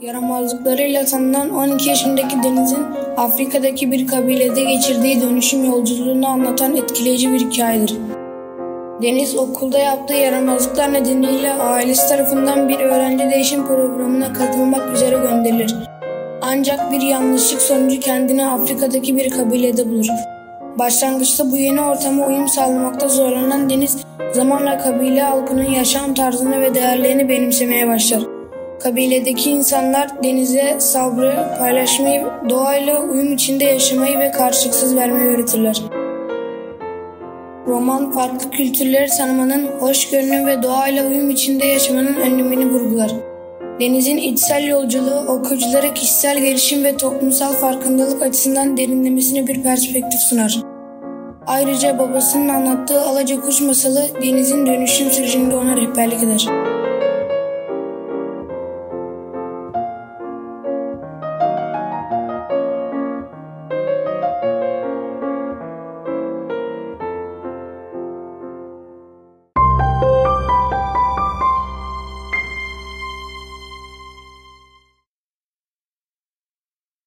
Yaramazlıklarıyla tanınan 12 yaşındaki Deniz'in Afrika'daki bir kabilede geçirdiği dönüşüm yolculuğunu anlatan etkileyici bir hikayedir. Deniz okulda yaptığı yaramazlıklar nedeniyle ailesi tarafından bir öğrenci değişim programına katılmak üzere gönderilir. Ancak bir yanlışlık sonucu kendini Afrika'daki bir kabilede bulur. Başlangıçta bu yeni ortama uyum sağlamakta zorlanan Deniz zamanla kabile halkının yaşam tarzını ve değerlerini benimsemeye başlar. Kabiledeki insanlar denize sabrı, paylaşmayı, doğayla uyum içinde yaşamayı ve karşılıksız vermeyi öğretirler. Roman farklı kültürleri tanımanın, hoşgörünün ve doğayla uyum içinde yaşamanın önemini vurgular. Deniz'in içsel yolculuğu okuyuculara kişisel gelişim ve toplumsal farkındalık açısından derinlemesine bir perspektif sunar. Ayrıca babasının anlattığı Alaca Kuş masalı Deniz'in dönüşüm sürecinde ona rehberlik eder.